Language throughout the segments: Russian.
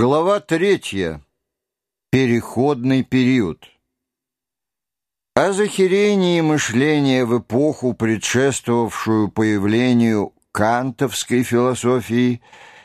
Глава третья. Переходный период. О захерении мышления в эпоху, предшествовавшую появлению кантовской философии,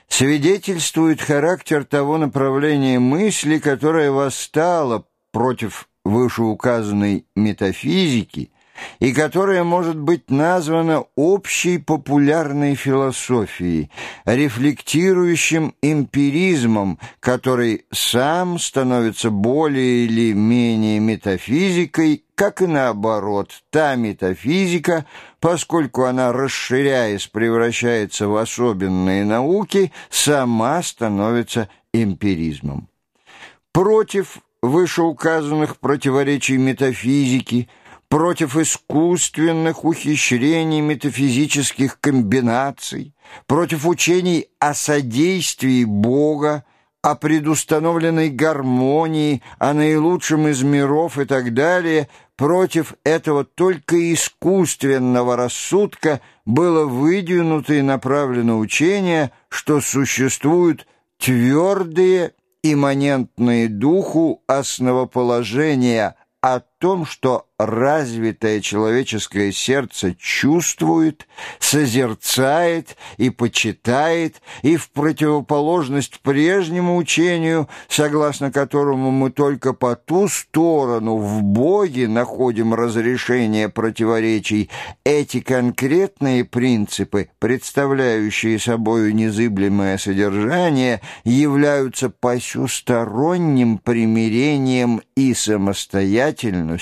свидетельствует характер того направления мысли, которое восстало против вышеуказанной метафизики и которая может быть названа общей популярной философией, рефлектирующим эмпиризмом, который сам становится более или менее метафизикой, как и наоборот, та метафизика, поскольку она, расширяясь, превращается в особенные науки, сама становится эмпиризмом. Против вышеуказанных противоречий метафизики – против искусственных ухищрений метафизических комбинаций, против учений о содействии Бога, о предустановленной гармонии, о наилучшем из миров и так далее, против этого только искусственного рассудка было выдвинуто и направлено учение, что существуют твердые, имманентные духу основоположения о том, что развитое человеческое сердце чувствует, созерцает и почитает, и в противоположность прежнему учению, согласно которому мы только по ту сторону в Боге находим разрешение противоречий, эти конкретные принципы, представляющие собою незыблемое содержание, являются посюсторонним примирением и самостоятельностью,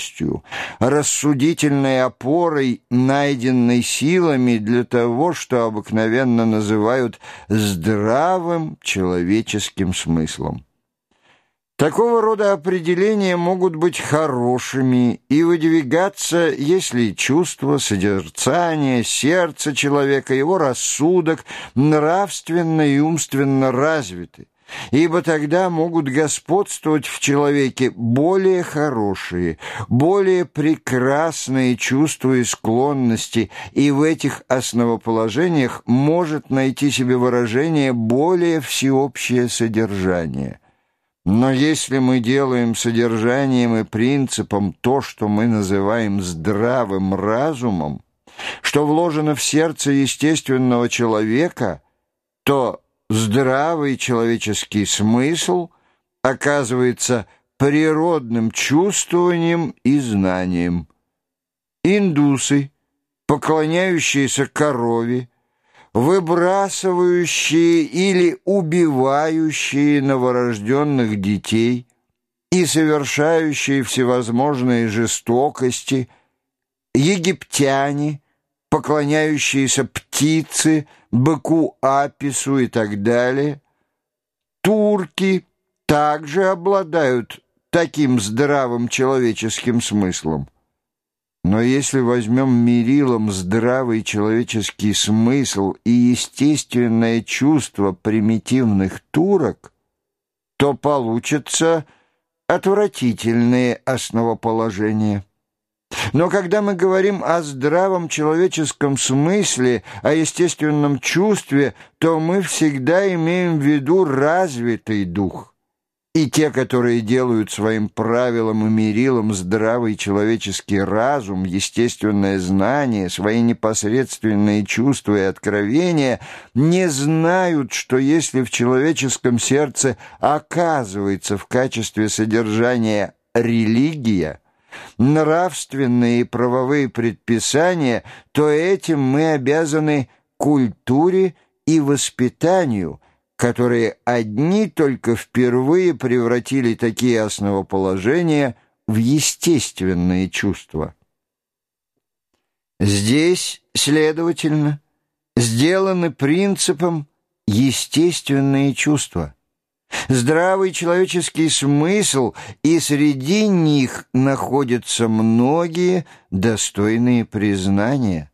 рассудительной опорой, найденной силами для того, что обыкновенно называют здравым человеческим смыслом. Такого рода определения могут быть хорошими и выдвигаться, если чувство, созерцание, сердце человека, его рассудок нравственно и умственно развиты ибо тогда могут господствовать в человеке более хорошие, более прекрасные чувства и склонности, и в этих основоположениях может найти себе выражение более всеобщее содержание. Но если мы делаем содержанием и принципом то, что мы называем здравым разумом, что вложено в сердце естественного человека, то здравый человеческий смысл оказывается природным чувствованием и знанием. Индусы, поклоняющиеся корове, выбрасывающие или убивающие новорожденных детей и совершающие всевозможные жестокости, египтяне, поклоняющиеся птице, быку Апису и так далее. Турки также обладают таким здравым человеческим смыслом. Но если возьмем мерилом здравый человеческий смысл и естественное чувство примитивных турок, то получится отвратительные основоположения. Но когда мы говорим о здравом человеческом смысле, о естественном чувстве, то мы всегда имеем в виду развитый дух. И те, которые делают своим правилом и мерилом здравый человеческий разум, естественное знание, свои непосредственные чувства и откровения, не знают, что если в человеческом сердце оказывается в качестве содержания религия, нравственные и правовые предписания, то этим мы обязаны культуре и воспитанию, которые одни только впервые превратили такие основоположения в естественные чувства. Здесь, следовательно, сделаны принципом естественные чувства – здравый человеческий смысл, и среди них находятся многие достойные признания.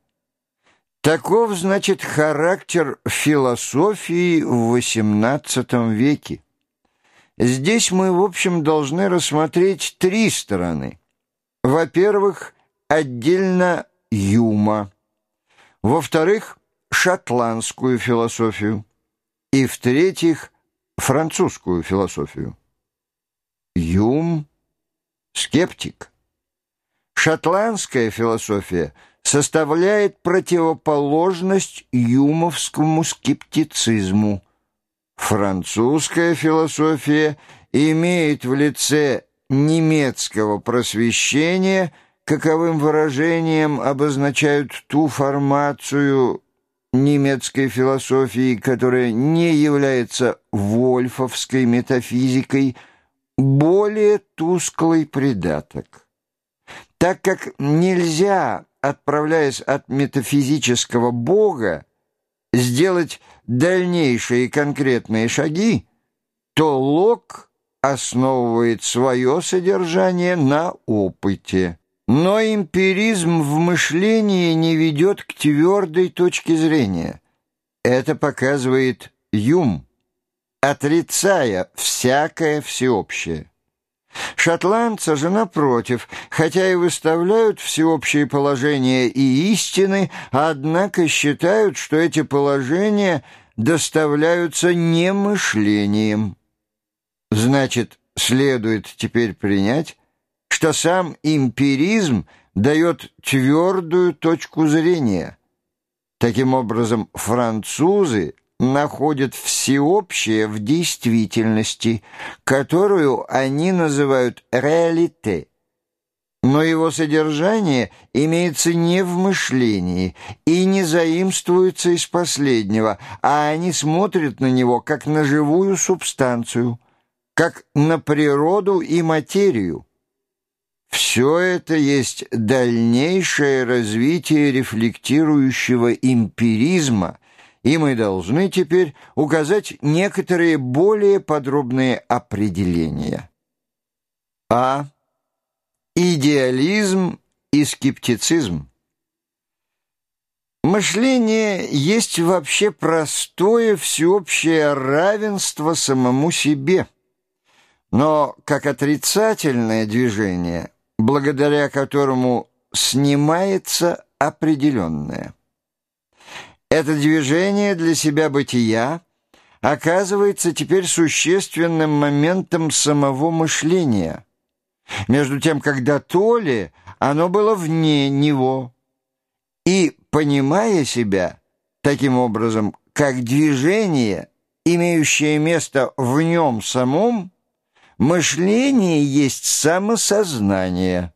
Таков, значит, характер философии в XVIII веке. Здесь мы, в общем, должны рассмотреть три стороны. Во-первых, отдельно Юма. Во-вторых, шотландскую философию. И, в-третьих, французскую философию. Юм — скептик. Шотландская философия составляет противоположность юмовскому скептицизму. Французская философия имеет в лице немецкого просвещения, каковым выражением обозначают ту формацию немецкой философии, которая не является вольфовской метафизикой, более тусклый придаток. Так как нельзя, отправляясь от метафизического Бога, сделать дальнейшие конкретные шаги, то Лок основывает свое содержание на опыте. Но эмпиризм в мышлении не ведет к твердой точке зрения. Это показывает Юм, отрицая всякое всеобщее. Шотландцы же, напротив, хотя и выставляют всеобщие положения и истины, однако считают, что эти положения доставляются не мышлением. Значит, следует теперь принять, что сам эмпиризм дает твердую точку зрения. Таким образом, французы находят всеобщее в действительности, которую они называют «реалите». Но его содержание имеется не в мышлении и не заимствуется из последнего, а они смотрят на него как на живую субстанцию, как на природу и материю. Все это есть дальнейшее развитие рефлектирующего эмпиризма, и мы должны теперь указать некоторые более подробные определения. А. Идеализм и скептицизм. Мышление есть вообще простое всеобщее равенство самому себе, но как отрицательное движение – благодаря которому снимается определенное. Это движение для себя бытия оказывается теперь существенным моментом самого мышления, между тем, когда то ли оно было вне него, и, понимая себя таким образом, как движение, имеющее место в нем самом, Мышление есть самосознание,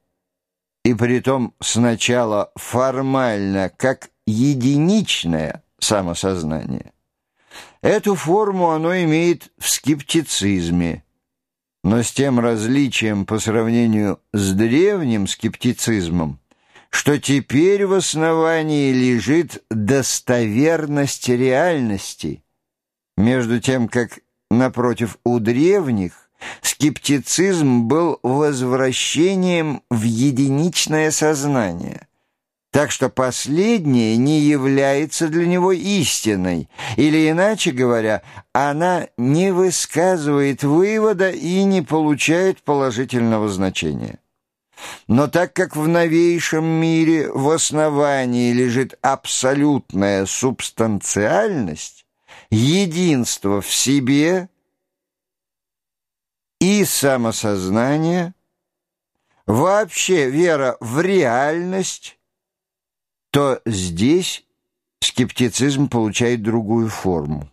и притом сначала формально, как единичное самосознание. Эту форму оно имеет в скептицизме, но с тем различием по сравнению с древним скептицизмом, что теперь в основании лежит достоверность реальности, между тем как, напротив, у древних Скептицизм был возвращением в единичное сознание, так что последнее не является для него истиной, или, иначе говоря, она не высказывает вывода и не получает положительного значения. Но так как в новейшем мире в основании лежит абсолютная субстанциальность, единство в себе – и самосознание, вообще вера в реальность, то здесь скептицизм получает другую форму.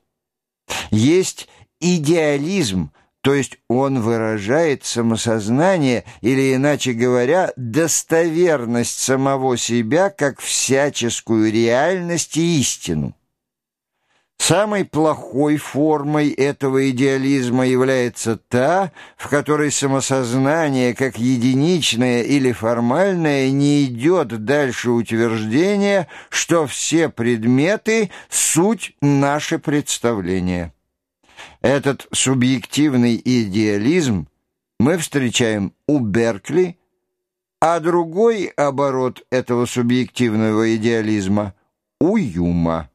Есть идеализм, то есть он выражает самосознание, или, иначе говоря, достоверность самого себя как всяческую реальность и истину. Самой плохой формой этого идеализма является та, в которой самосознание, как единичное или формальное, не идет дальше утверждения, что все предметы — суть наше представление. Этот субъективный идеализм мы встречаем у Беркли, а другой оборот этого субъективного идеализма — у Юма.